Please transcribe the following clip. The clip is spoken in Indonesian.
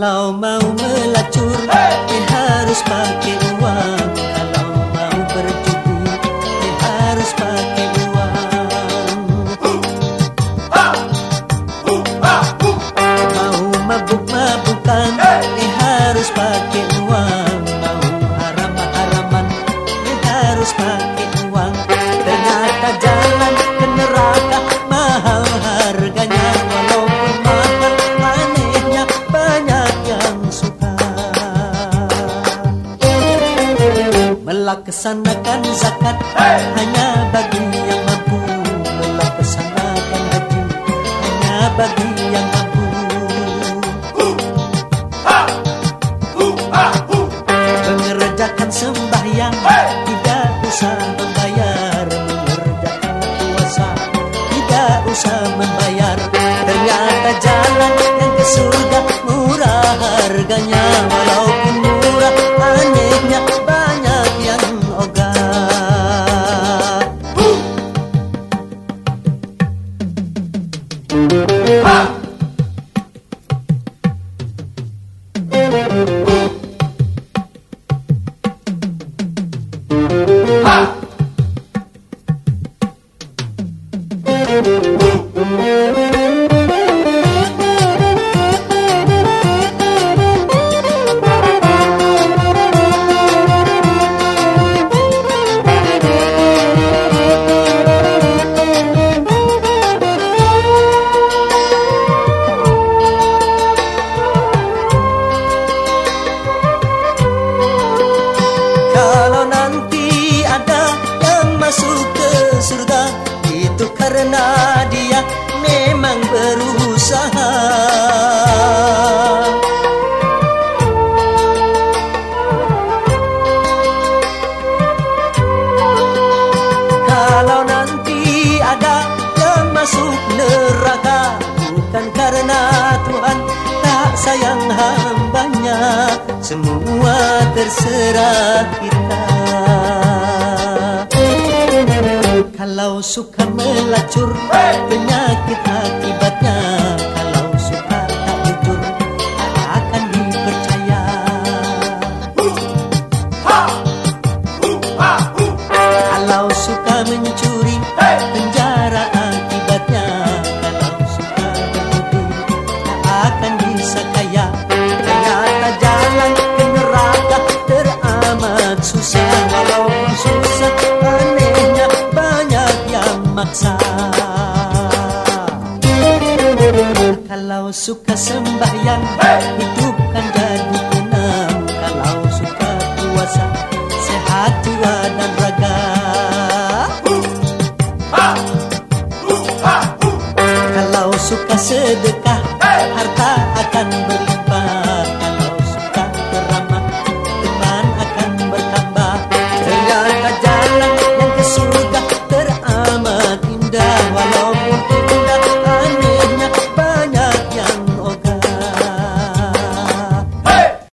Kalau mau melacur hey! harus pakai uang. Kalau mau bertuku harus pakai uang. Mau mabuk-mabukan hey! harus pakai uang. Mau haram-haraman harus pakai uang. Melaksanakan zakat. Hanya bagi yang mampu Melaksanakan haji hanya bagi yang mampu. Mengerjakan sembahyang. Tidak usah membayar Mengerjakan puasa. Tidak usah membayar. Ternyata jalan yang ke surga murah harganya Kalau nanti ada yang masuk ke karena dia memang berusaha. Kalau nanti ada yang masuk neraka Bukan karena Tuhan tak sayang hambanya Semua terserah kita Kalau suka melacur Penyakit akibatnya Kalau suka sembahyang Hidupkan jadi enam Kalau suka puasa Sehat jiwa dan raga. Kalau suka sedekah